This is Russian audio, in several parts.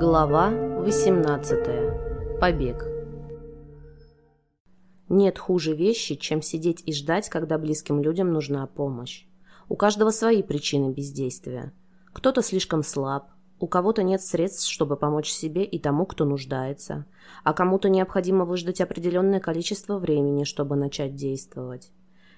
Глава 18. Побег. Нет хуже вещи, чем сидеть и ждать, когда близким людям нужна помощь. У каждого свои причины бездействия. Кто-то слишком слаб, у кого-то нет средств, чтобы помочь себе и тому, кто нуждается, а кому-то необходимо выждать определенное количество времени, чтобы начать действовать.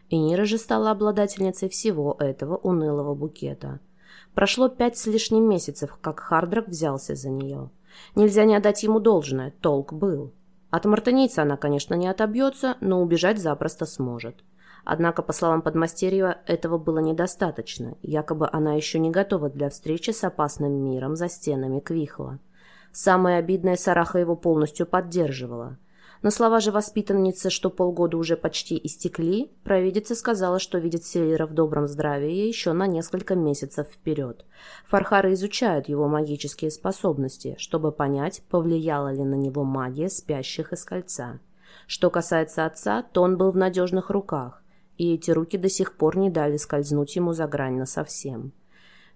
И Нира же стала обладательницей всего этого унылого букета – Прошло пять с лишним месяцев, как Хардрак взялся за нее. Нельзя не отдать ему должное, толк был. От мартынийца она, конечно, не отобьется, но убежать запросто сможет. Однако, по словам подмастерьева, этого было недостаточно. Якобы она еще не готова для встречи с опасным миром за стенами Квихла. Самое обидное, Сараха его полностью поддерживала. На слова же воспитанницы, что полгода уже почти истекли, провидица сказала, что видит Селлера в добром здравии еще на несколько месяцев вперед. Фархары изучают его магические способности, чтобы понять, повлияла ли на него магия спящих из кольца. Что касается отца, то он был в надежных руках, и эти руки до сих пор не дали скользнуть ему за грань насовсем.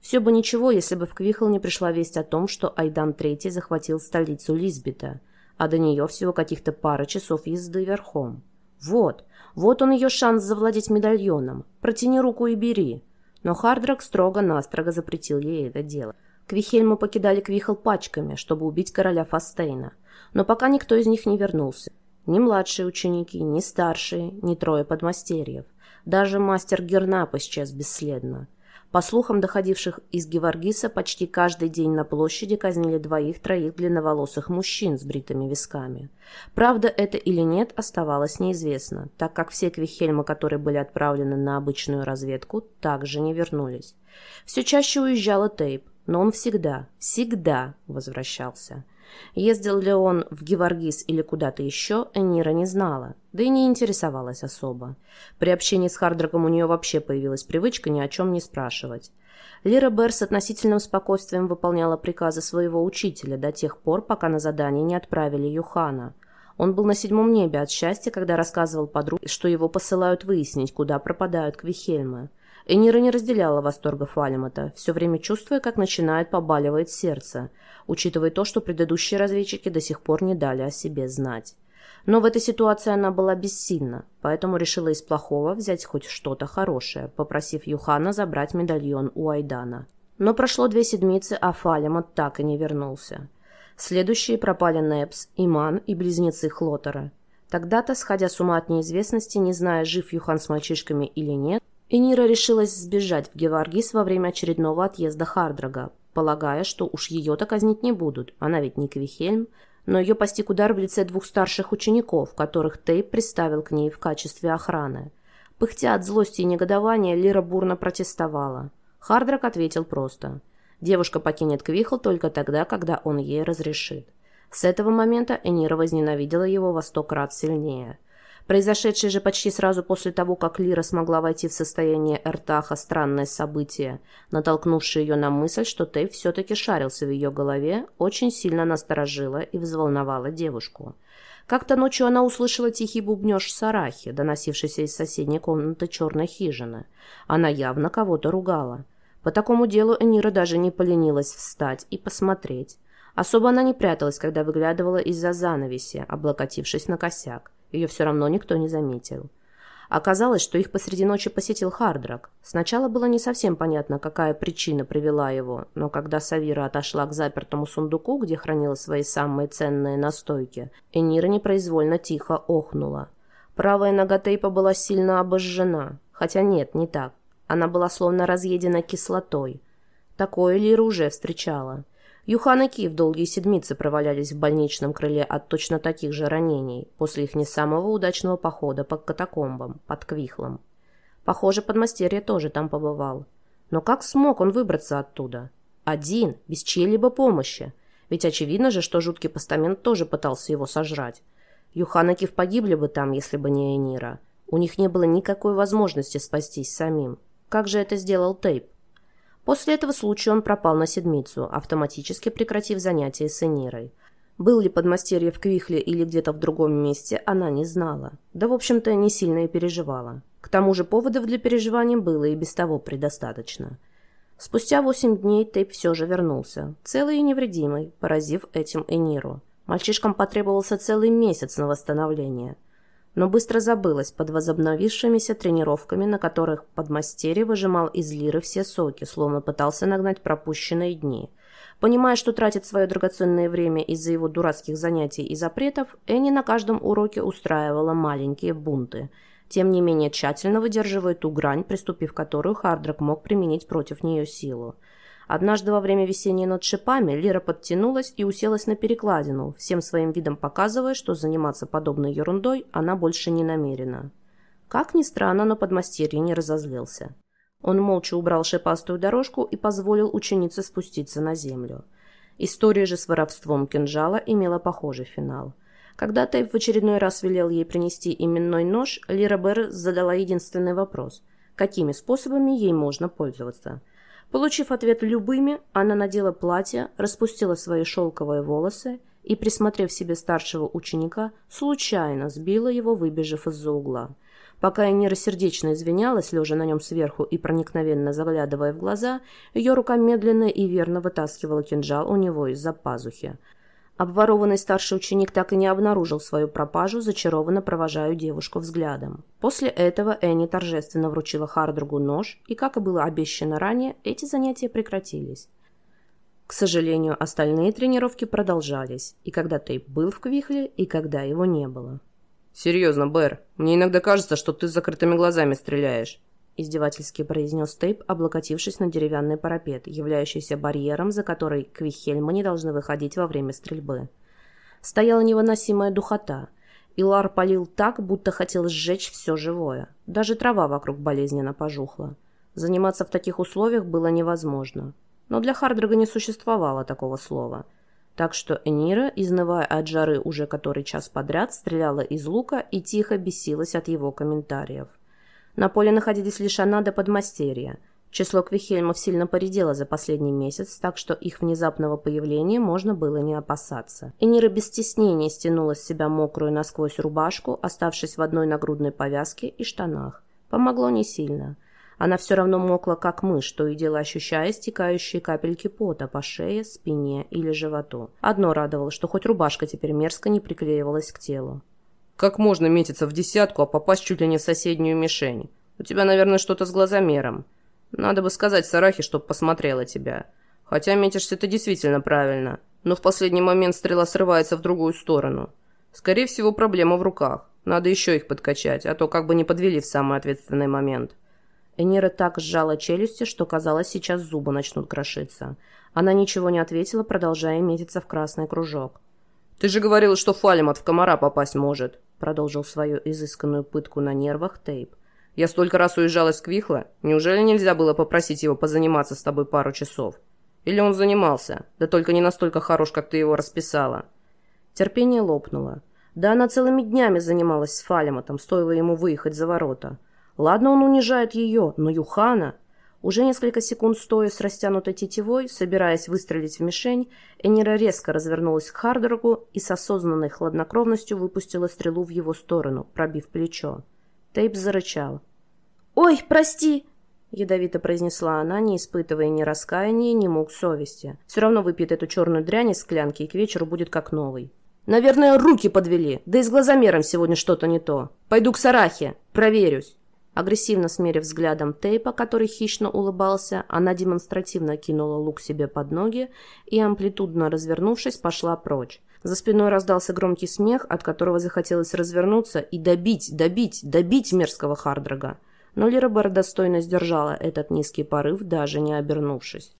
Все бы ничего, если бы в Квихл не пришла весть о том, что Айдан III захватил столицу Лизбета – а до нее всего каких-то пара часов езды верхом. Вот, вот он ее шанс завладеть медальоном. Протяни руку и бери. Но Хардрак строго-настрого запретил ей это дело. Квихельмы покидали Квихл пачками, чтобы убить короля Фастейна. Но пока никто из них не вернулся. Ни младшие ученики, ни старшие, ни трое подмастерьев. Даже мастер Гернап исчез бесследно. По слухам, доходивших из Геворгиса, почти каждый день на площади казнили двоих-троих длинноволосых мужчин с бритыми висками. Правда это или нет, оставалось неизвестно, так как все квихельмы, которые были отправлены на обычную разведку, также не вернулись. Все чаще уезжала Тейп, но он всегда, всегда возвращался. Ездил ли он в Геворгис или куда-то еще, Энира не знала, да и не интересовалась особо. При общении с Хардраком у нее вообще появилась привычка ни о чем не спрашивать. Лира Берр с относительным спокойствием выполняла приказы своего учителя до тех пор, пока на задание не отправили Юхана. Он был на седьмом небе от счастья, когда рассказывал подруге, что его посылают выяснить, куда пропадают Квихельмы. Энира не разделяла восторга Фалимата, все время чувствуя, как начинает побаливать сердце, учитывая то, что предыдущие разведчики до сих пор не дали о себе знать. Но в этой ситуации она была бессильна, поэтому решила из плохого взять хоть что-то хорошее, попросив Юхана забрать медальон у Айдана. Но прошло две седмицы, а Фалимат так и не вернулся. Следующие пропали Непс, Иман и близнецы Хлотера. Тогда-то, сходя с ума от неизвестности, не зная, жив Юхан с мальчишками или нет, Энира решилась сбежать в Геваргис во время очередного отъезда Хардрага, полагая, что уж ее-то казнить не будут, она ведь не Квихельм, но ее постиг удар в лице двух старших учеников, которых Тейп приставил к ней в качестве охраны. Пыхтя от злости и негодования, Лира бурно протестовала. Хардрак ответил просто. Девушка покинет Квихл только тогда, когда он ей разрешит. С этого момента Энира возненавидела его во сто крат сильнее – Произошедшее же почти сразу после того, как Лира смогла войти в состояние Эртаха, странное событие, натолкнувшее ее на мысль, что Тейв все-таки шарился в ее голове, очень сильно насторожило и взволновало девушку. Как-то ночью она услышала тихий бубнеж Сарахи, доносившийся из соседней комнаты черной хижины. Она явно кого-то ругала. По такому делу Энира даже не поленилась встать и посмотреть. Особо она не пряталась, когда выглядывала из-за занавеси, облокотившись на косяк. Ее все равно никто не заметил. Оказалось, что их посреди ночи посетил Хардрак. Сначала было не совсем понятно, какая причина привела его, но когда Савира отошла к запертому сундуку, где хранила свои самые ценные настойки, Энира непроизвольно тихо охнула. Правая нога Тейпа была сильно обожжена. Хотя нет, не так. Она была словно разъедена кислотой. Такое Лира уже встречала. Юхан и Киев долгие седмицы провалялись в больничном крыле от точно таких же ранений после их не самого удачного похода по катакомбам, под Квихлом. Похоже, подмастерье тоже там побывал. Но как смог он выбраться оттуда? Один, без чьей-либо помощи. Ведь очевидно же, что жуткий постамент тоже пытался его сожрать. Юхан и Кив погибли бы там, если бы не Энира. У них не было никакой возможности спастись самим. Как же это сделал Тейп? После этого случая он пропал на седмицу, автоматически прекратив занятия с Энирой. Был ли подмастерье в Квихле или где-то в другом месте, она не знала. Да, в общем-то, не сильно и переживала. К тому же поводов для переживаний было и без того предостаточно. Спустя восемь дней Тейп все же вернулся, целый и невредимый, поразив этим Эниру. Мальчишкам потребовался целый месяц на восстановление. Но быстро забылось под возобновившимися тренировками, на которых подмастерье выжимал из лиры все соки, словно пытался нагнать пропущенные дни. Понимая, что тратит свое драгоценное время из-за его дурацких занятий и запретов, Энни на каждом уроке устраивала маленькие бунты – тем не менее тщательно выдерживая ту грань, приступив которую Хардрак мог применить против нее силу. Однажды во время весенней над шипами Лира подтянулась и уселась на перекладину, всем своим видом показывая, что заниматься подобной ерундой она больше не намерена. Как ни странно, но подмастерье не разозлился. Он молча убрал шипастую дорожку и позволил ученице спуститься на землю. История же с воровством кинжала имела похожий финал. Когда Тейп в очередной раз велел ей принести именной нож, Лира Берр задала единственный вопрос – какими способами ей можно пользоваться – Получив ответ любыми, она надела платье, распустила свои шелковые волосы и, присмотрев себе старшего ученика, случайно сбила его, выбежав из-за угла. Пока Энира сердечно извинялась, лежа на нем сверху и проникновенно заглядывая в глаза, ее рука медленно и верно вытаскивала кинжал у него из-за пазухи. Обворованный старший ученик так и не обнаружил свою пропажу, зачарованно провожая девушку взглядом. После этого Энни торжественно вручила Хардругу нож, и, как и было обещано ранее, эти занятия прекратились. К сожалению, остальные тренировки продолжались, и когда Тейп был в Квихле, и когда его не было. «Серьезно, Бэр, мне иногда кажется, что ты с закрытыми глазами стреляешь», — издевательски произнес Тейп, облокотившись на деревянный парапет, являющийся барьером, за который Квихельмы не должны выходить во время стрельбы. Стояла невыносимая духота, и Лар палил так, будто хотел сжечь все живое. Даже трава вокруг болезненно пожухла. Заниматься в таких условиях было невозможно. Но для Хардрога не существовало такого слова. Так что Энира, изнывая от жары уже который час подряд, стреляла из лука и тихо бесилась от его комментариев. На поле находились лишь она да подмастерья. Число Квихельмов сильно поредело за последний месяц, так что их внезапного появления можно было не опасаться. Энира без стеснения стянула с себя мокрую насквозь рубашку, оставшись в одной нагрудной повязке и штанах. Помогло не сильно. Она все равно мокла, как мышь, то и дело ощущая стекающие капельки пота по шее, спине или животу. Одно радовало, что хоть рубашка теперь мерзко не приклеивалась к телу. Как можно метиться в десятку, а попасть чуть ли не в соседнюю мишень? У тебя, наверное, что-то с глазомером. Надо бы сказать Сарахе, чтоб посмотрела тебя. Хотя метишься ты действительно правильно, но в последний момент стрела срывается в другую сторону. Скорее всего, проблема в руках. Надо еще их подкачать, а то как бы не подвели в самый ответственный момент. Энира так сжала челюсти, что казалось, сейчас зубы начнут крошиться. Она ничего не ответила, продолжая метиться в красный кружок. «Ты же говорил, что Фалимат в комара попасть может», продолжил свою изысканную пытку на нервах Тейп. «Я столько раз уезжал из Квихла. Неужели нельзя было попросить его позаниматься с тобой пару часов? Или он занимался, да только не настолько хорош, как ты его расписала?» Терпение лопнуло. Да она целыми днями занималась с Фалиматом, стоило ему выехать за ворота. Ладно, он унижает ее, но Юхана... Уже несколько секунд стоя с растянутой тетивой, собираясь выстрелить в мишень, Энира резко развернулась к Хардергу и с осознанной хладнокровностью выпустила стрелу в его сторону, пробив плечо. Тейп зарычал. «Ой, прости!» — ядовито произнесла она, не испытывая ни раскаяния, ни мук совести. Все равно выпьет эту черную дрянь из склянки и к вечеру будет как новый. «Наверное, руки подвели, да и с глазомером сегодня что-то не то. Пойду к Сарахе, проверюсь». Агрессивно смерив взглядом Тейпа, который хищно улыбался, она демонстративно кинула лук себе под ноги и, амплитудно развернувшись, пошла прочь. За спиной раздался громкий смех, от которого захотелось развернуться и добить, добить, добить мерзкого Хардрога. Но Лирабер достойно сдержала этот низкий порыв, даже не обернувшись.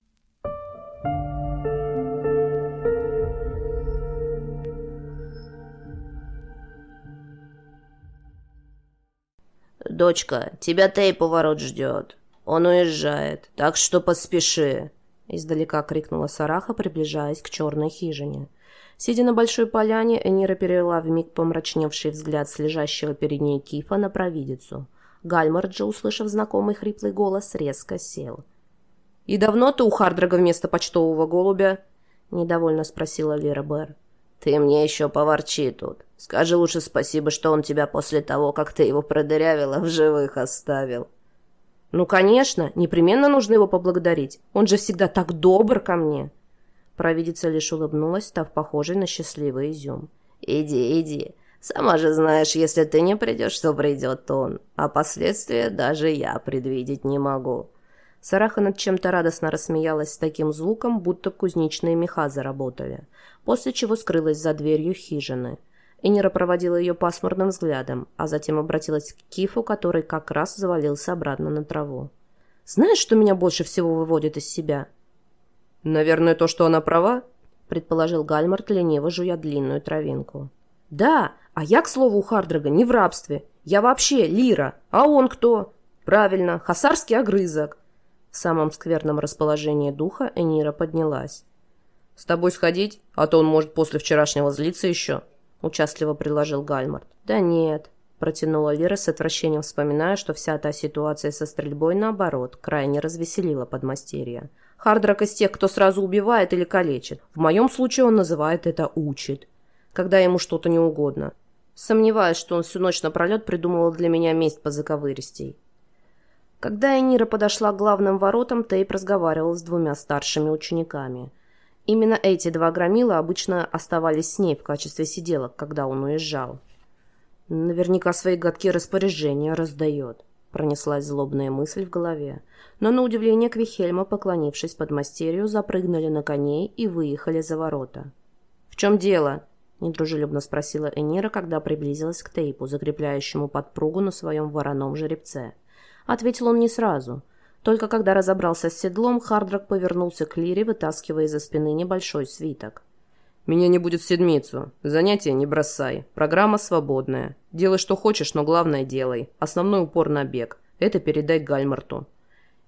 «Дочка, тебя Тейп у ворот ждет. Он уезжает, так что поспеши!» Издалека крикнула Сараха, приближаясь к черной хижине. Сидя на большой поляне, Энира перевела вмиг помрачневший взгляд с лежащего перед ней кифа на провидицу. Гальмарджи, услышав знакомый хриплый голос, резко сел. «И давно ты у Хардрага вместо почтового голубя?» – недовольно спросила Лира Бэр. «Ты мне еще поворчи тут. Скажи лучше спасибо, что он тебя после того, как ты его продырявила, в живых оставил». «Ну, конечно, непременно нужно его поблагодарить. Он же всегда так добр ко мне». Провидица лишь улыбнулась, став похожей на счастливый изюм. «Иди, иди. Сама же знаешь, если ты не придешь, то придет он. А последствия даже я предвидеть не могу». Сараха над чем-то радостно рассмеялась с таким звуком, будто кузнечные меха заработали, после чего скрылась за дверью хижины. Энира проводила ее пасмурным взглядом, а затем обратилась к Кифу, который как раз завалился обратно на траву. «Знаешь, что меня больше всего выводит из себя?» «Наверное, то, что она права?» — предположил Гальмарт, лениво жуя длинную травинку. «Да, а я, к слову, у Хардрага не в рабстве. Я вообще Лира. А он кто?» «Правильно, хасарский огрызок». В самом скверном расположении духа Энира поднялась. «С тобой сходить? А то он может после вчерашнего злиться еще», — участливо предложил Гальмарт. «Да нет», — протянула Лира с отвращением, вспоминая, что вся та ситуация со стрельбой, наоборот, крайне развеселила подмастерья. «Хардрак из тех, кто сразу убивает или калечит. В моем случае он называет это «учит», когда ему что-то не угодно. Сомневаюсь, что он всю ночь напролет придумывал для меня месть по заковыристей. Когда Энира подошла к главным воротам, Тейп разговаривал с двумя старшими учениками. Именно эти два громила обычно оставались с ней в качестве сиделок, когда он уезжал. Наверняка свои гадкие распоряжения раздает. Пронеслась злобная мысль в голове. Но на удивление Квихельма, поклонившись под мастерью, запрыгнули на коней и выехали за ворота. «В чем дело?» – недружелюбно спросила Энира, когда приблизилась к Тейпу, закрепляющему подпругу на своем вороном жеребце – Ответил он не сразу. Только когда разобрался с седлом, Хардрак повернулся к Лире, вытаскивая из-за спины небольшой свиток. «Меня не будет в седмицу. Занятия не бросай. Программа свободная. Делай, что хочешь, но главное делай. Основной упор на бег. Это передай Гальмарту».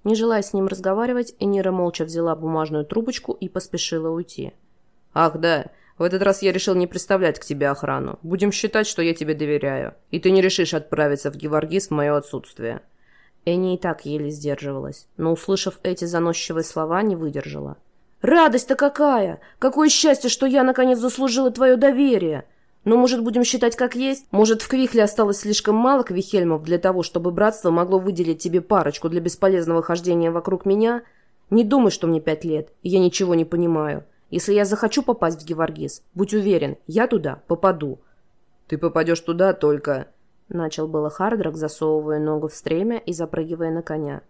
Не желая с ним разговаривать, Энира молча взяла бумажную трубочку и поспешила уйти. «Ах, да. В этот раз я решил не представлять к тебе охрану. Будем считать, что я тебе доверяю. И ты не решишь отправиться в Геворгис в мое отсутствие. Энни и так еле сдерживалась, но, услышав эти заносчивые слова, не выдержала. «Радость-то какая! Какое счастье, что я, наконец, заслужила твое доверие! Но, может, будем считать как есть? Может, в Квихле осталось слишком мало квихельмов для того, чтобы братство могло выделить тебе парочку для бесполезного хождения вокруг меня? Не думай, что мне пять лет, и я ничего не понимаю. Если я захочу попасть в Геворгис, будь уверен, я туда попаду». «Ты попадешь туда только...» Начал было Хардрак, засовывая ногу в стремя и запрыгивая на коня.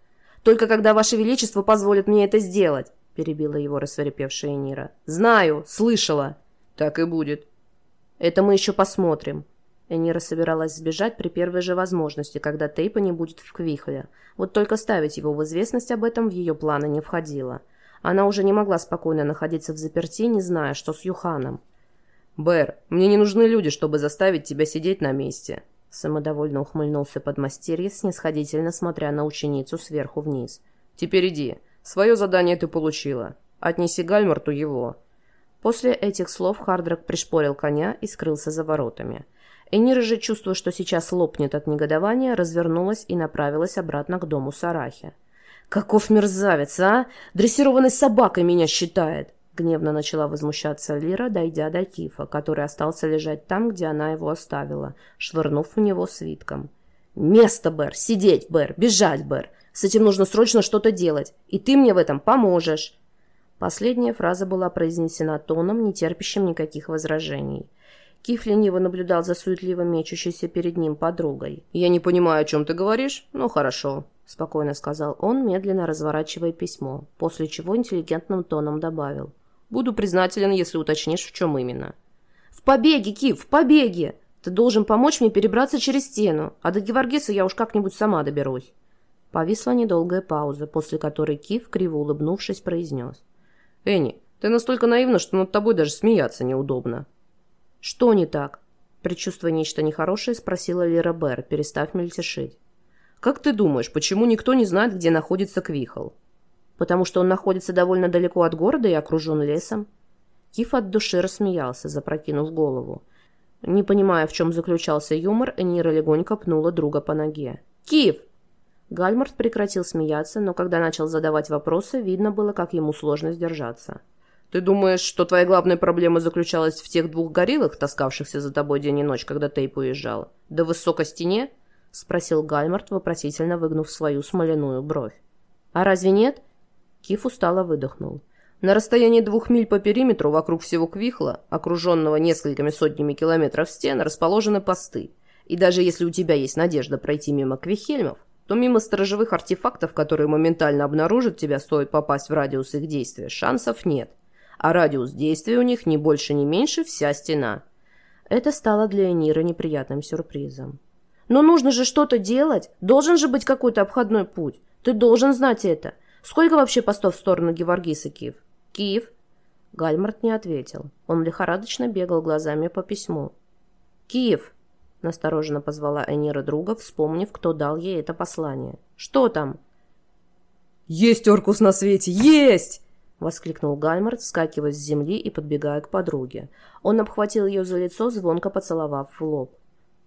«Только когда Ваше Величество позволит мне это сделать!» перебила его рассверепевшая Нира. «Знаю, слышала!» «Так и будет!» «Это мы еще посмотрим!» Энира собиралась сбежать при первой же возможности, когда Тейпа не будет в Квихле. Вот только ставить его в известность об этом в ее планы не входило. Она уже не могла спокойно находиться в заперти, не зная, что с Юханом. «Бэр, мне не нужны люди, чтобы заставить тебя сидеть на месте», Самодовольно ухмыльнулся подмастерье, снисходительно смотря на ученицу сверху вниз. «Теперь иди. Свое задание ты получила. Отнеси Гальмарту его». После этих слов Хардрак пришпорил коня и скрылся за воротами. Энира же, чувствуя, что сейчас лопнет от негодования, развернулась и направилась обратно к дому Сарахи. «Каков мерзавец, а! Дрессированной собакой меня считает!» Гневно начала возмущаться Лира, дойдя до Кифа, который остался лежать там, где она его оставила, швырнув в него свитком. «Место, Бэр! Сидеть, Бэр! Бежать, Бэр! С этим нужно срочно что-то делать, и ты мне в этом поможешь!» Последняя фраза была произнесена тоном, не терпящим никаких возражений. Киф лениво наблюдал за суетливо мечущейся перед ним подругой. «Я не понимаю, о чем ты говоришь, но хорошо», — спокойно сказал он, медленно разворачивая письмо, после чего интеллигентным тоном добавил. Буду признателен, если уточнишь, в чем именно. «В побеге, Кив, в побеге! Ты должен помочь мне перебраться через стену, а до Геворгеса я уж как-нибудь сама доберусь». Повисла недолгая пауза, после которой Кив, криво улыбнувшись, произнес. «Энни, ты настолько наивна, что над тобой даже смеяться неудобно». «Что не так?» Предчувствуя нечто нехорошее, спросила Лера Бер, перестав мельтешить. «Как ты думаешь, почему никто не знает, где находится Квихол?» Потому что он находится довольно далеко от города и окружен лесом. Киф от души рассмеялся, запрокинув голову. Не понимая, в чем заключался юмор, Энира легонько пнула друга по ноге. «Киф!» Гальмарт прекратил смеяться, но когда начал задавать вопросы, видно было, как ему сложно сдержаться. «Ты думаешь, что твоя главная проблема заключалась в тех двух гориллах, таскавшихся за тобой день и ночь, когда Тейп уезжал? Да в высокой стене? — спросил Гальмарт, вопросительно выгнув свою смоляную бровь. «А разве нет?» Киф устало выдохнул. На расстоянии двух миль по периметру вокруг всего Квихла, окруженного несколькими сотнями километров стен, расположены посты. И даже если у тебя есть надежда пройти мимо Квихельмов, то мимо сторожевых артефактов, которые моментально обнаружат тебя, стоит попасть в радиус их действия, шансов нет. А радиус действия у них не больше, не меньше вся стена. Это стало для Энира неприятным сюрпризом. «Но нужно же что-то делать! Должен же быть какой-то обходной путь! Ты должен знать это! Сколько вообще постов в сторону Геворгиса, Киев?» «Киев?» Гальмарт не ответил. Он лихорадочно бегал глазами по письму. «Киев!» – настороженно позвала Энира друга, вспомнив, кто дал ей это послание. «Что там?» «Есть Оркус на свете! Есть!» – воскликнул Гальмарт, вскакивая с земли и подбегая к подруге. Он обхватил ее за лицо, звонко поцеловав в лоб.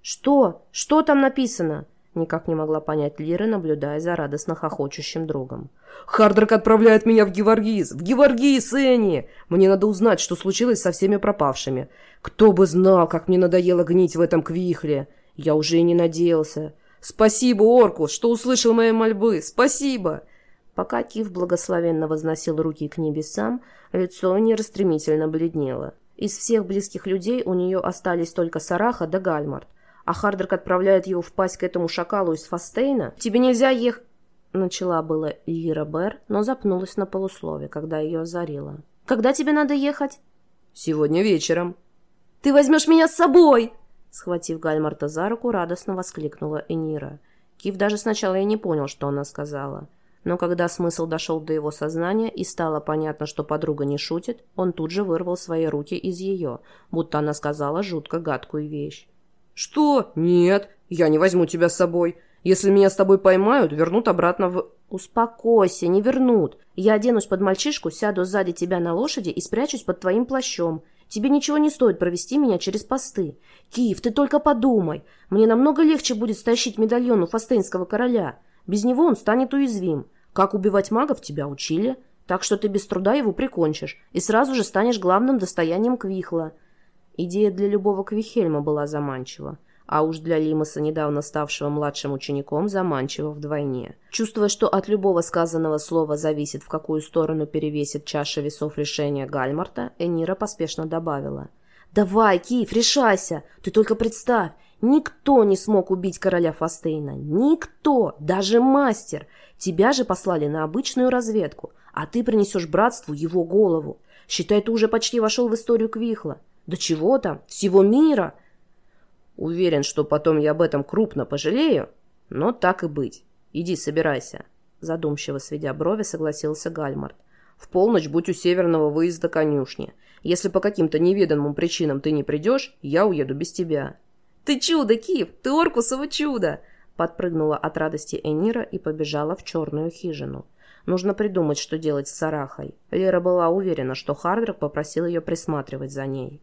«Что? Что там написано?» Никак не могла понять Лира, наблюдая за радостно хохочущим другом. «Хардрак отправляет меня в Геворгиз! В Геворгиз, Энни! Мне надо узнать, что случилось со всеми пропавшими. Кто бы знал, как мне надоело гнить в этом квихле! Я уже и не надеялся. Спасибо, Оркус, что услышал мои мольбы! Спасибо!» Пока Кив благословенно возносил руки к небесам, лицо не стремительно бледнело. Из всех близких людей у нее остались только Сараха да Гальмарт а Хардрак отправляет его в пасть к этому шакалу из Фастейна, тебе нельзя ехать...» Начала было Лира Бер, но запнулась на полуслове, когда ее озарило. «Когда тебе надо ехать?» «Сегодня вечером». «Ты возьмешь меня с собой!» Схватив Гальмарта за руку, радостно воскликнула Энира. Кив даже сначала и не понял, что она сказала. Но когда смысл дошел до его сознания и стало понятно, что подруга не шутит, он тут же вырвал свои руки из ее, будто она сказала жутко гадкую вещь. «Что? Нет, я не возьму тебя с собой. Если меня с тобой поймают, вернут обратно в...» «Успокойся, не вернут. Я оденусь под мальчишку, сяду сзади тебя на лошади и спрячусь под твоим плащом. Тебе ничего не стоит провести меня через посты. Киев, ты только подумай. Мне намного легче будет стащить медальон у фастейнского короля. Без него он станет уязвим. Как убивать магов тебя учили. Так что ты без труда его прикончишь и сразу же станешь главным достоянием Квихла. Идея для любого Квихельма была заманчива, а уж для Лимаса, недавно ставшего младшим учеником, заманчива вдвойне. Чувствуя, что от любого сказанного слова зависит, в какую сторону перевесит чаша весов решения Гальмарта, Энира поспешно добавила. «Давай, Киев, решайся! Ты только представь, Никто не смог убить короля Фастейна. Никто, даже мастер. Тебя же послали на обычную разведку, а ты принесешь братству его голову. Считай, ты уже почти вошел в историю Квихла. Да чего там, всего мира. Уверен, что потом я об этом крупно пожалею, но так и быть. Иди, собирайся. Задумчиво сведя брови, согласился Гальмарт. В полночь будь у северного выезда конюшни. Если по каким-то неведомым причинам ты не придешь, я уеду без тебя. Ты чудо, Киев, ты Оркусово чудо! Подпрыгнула от радости Энира и побежала в черную хижину. Нужно придумать, что делать с Сарахой. Лера была уверена, что Хардрак попросил ее присматривать за ней.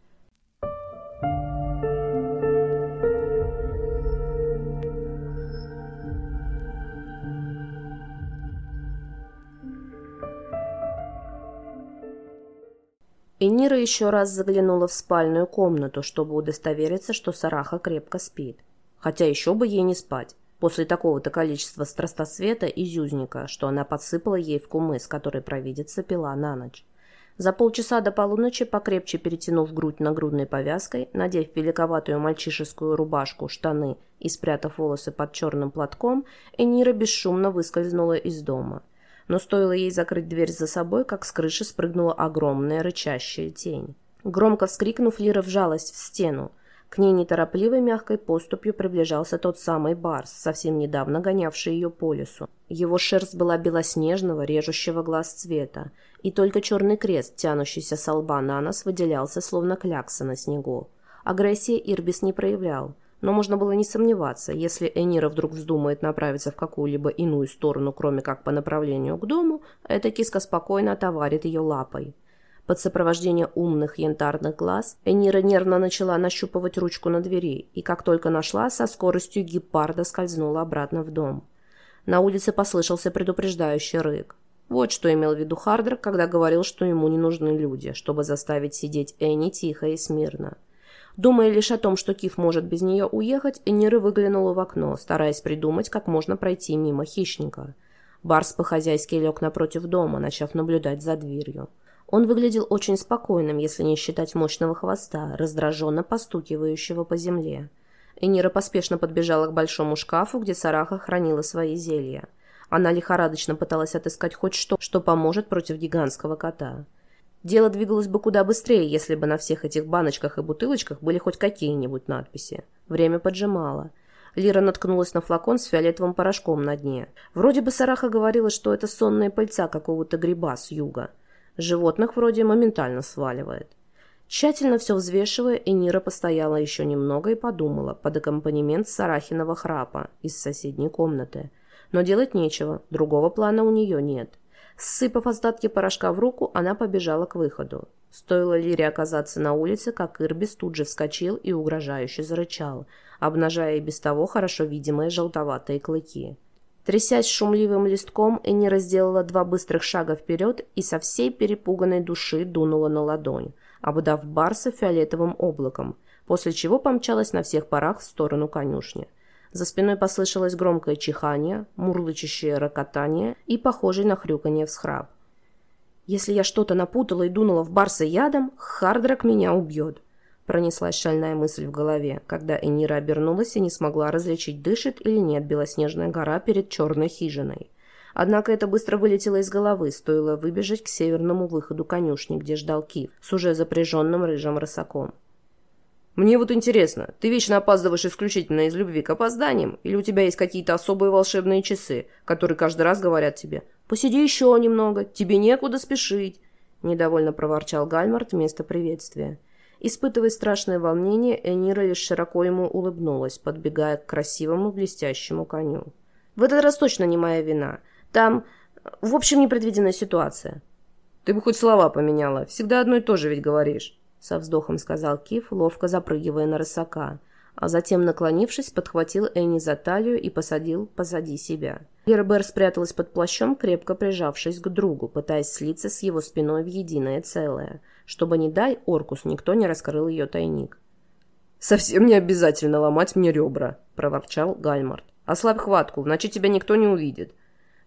Энира еще раз заглянула в спальную комнату, чтобы удостовериться, что Сараха крепко спит. Хотя еще бы ей не спать, после такого-то количества страстоцвета и зюзника, что она подсыпала ей в кумыс, который провидица пила на ночь. За полчаса до полуночи, покрепче перетянув грудь нагрудной повязкой, надев великоватую мальчишескую рубашку, штаны и спрятав волосы под черным платком, Энира бесшумно выскользнула из дома но стоило ей закрыть дверь за собой, как с крыши спрыгнула огромная рычащая тень. Громко вскрикнув, Лира вжалась в стену. К ней неторопливой мягкой поступью приближался тот самый Барс, совсем недавно гонявший ее по лесу. Его шерсть была белоснежного, режущего глаз цвета, и только черный крест, тянущийся с лба на нос, выделялся, словно клякса на снегу. Агрессии Ирбис не проявлял, но можно было не сомневаться, если Энира вдруг вздумает направиться в какую-либо иную сторону, кроме как по направлению к дому, эта киска спокойно отоварит ее лапой. Под сопровождение умных янтарных глаз Энира нервно начала нащупывать ручку на двери, и как только нашла, со скоростью гепарда скользнула обратно в дом. На улице послышался предупреждающий рык. Вот что имел в виду Хардер, когда говорил, что ему не нужны люди, чтобы заставить сидеть Энни тихо и смирно. Думая лишь о том, что Киф может без нее уехать, Энира выглянула в окно, стараясь придумать, как можно пройти мимо хищника. Барс по-хозяйски лег напротив дома, начав наблюдать за дверью. Он выглядел очень спокойным, если не считать мощного хвоста, раздраженно постукивающего по земле. Энира поспешно подбежала к большому шкафу, где Сараха хранила свои зелья. Она лихорадочно пыталась отыскать хоть что, что поможет против гигантского кота. Дело двигалось бы куда быстрее, если бы на всех этих баночках и бутылочках были хоть какие-нибудь надписи. Время поджимало. Лира наткнулась на флакон с фиолетовым порошком на дне. Вроде бы Сараха говорила, что это сонные пыльца какого-то гриба с юга. Животных вроде моментально сваливает. Тщательно все взвешивая, Энира постояла еще немного и подумала под аккомпанемент Сарахиного храпа из соседней комнаты. Но делать нечего, другого плана у нее нет. Сыпав остатки порошка в руку, она побежала к выходу. Стоило Лире оказаться на улице, как Ирбис тут же вскочил и угрожающе зарычал, обнажая и без того хорошо видимые желтоватые клыки. Трясясь шумливым листком, Энни сделала два быстрых шага вперед и со всей перепуганной души дунула на ладонь, обдав Барса фиолетовым облаком, после чего помчалась на всех парах в сторону конюшни. За спиной послышалось громкое чихание, мурлычащее рокотание и похожий на хрюканье всхрап. «Если я что-то напутала и дунула в барса ядом, Хардрак меня убьет», пронеслась шальная мысль в голове, когда Энира обернулась и не смогла различить, дышит или нет белоснежная гора перед черной хижиной. Однако это быстро вылетело из головы, стоило выбежать к северному выходу конюшни, где ждал Кив с уже запряженным рыжим рысаком. Мне вот интересно, ты вечно опаздываешь исключительно из любви к опозданиям, или у тебя есть какие-то особые волшебные часы, которые каждый раз говорят тебе «Посиди еще немного, тебе некуда спешить», — недовольно проворчал Гальмарт вместо приветствия. Испытывая страшное волнение, Энира лишь широко ему улыбнулась, подбегая к красивому блестящему коню. «В этот раз точно не моя вина. Там, в общем, непредвиденная ситуация». «Ты бы хоть слова поменяла. Всегда одно и то же ведь говоришь». Со вздохом сказал Киф, ловко запрыгивая на рысака, а затем, наклонившись, подхватил Энни за талию и посадил позади себя. Гербер спряталась под плащом, крепко прижавшись к другу, пытаясь слиться с его спиной в единое целое, чтобы, не дай Оркус, никто не раскрыл ее тайник. «Совсем не обязательно ломать мне ребра», — проворчал Гальмарт. «Ослабь хватку, иначе тебя никто не увидит».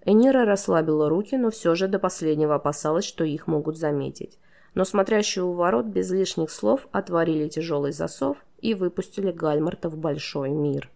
Энира расслабила руки, но все же до последнего опасалась, что их могут заметить но смотрящие у ворот без лишних слов отворили тяжелый засов и выпустили Гальмарта в большой мир.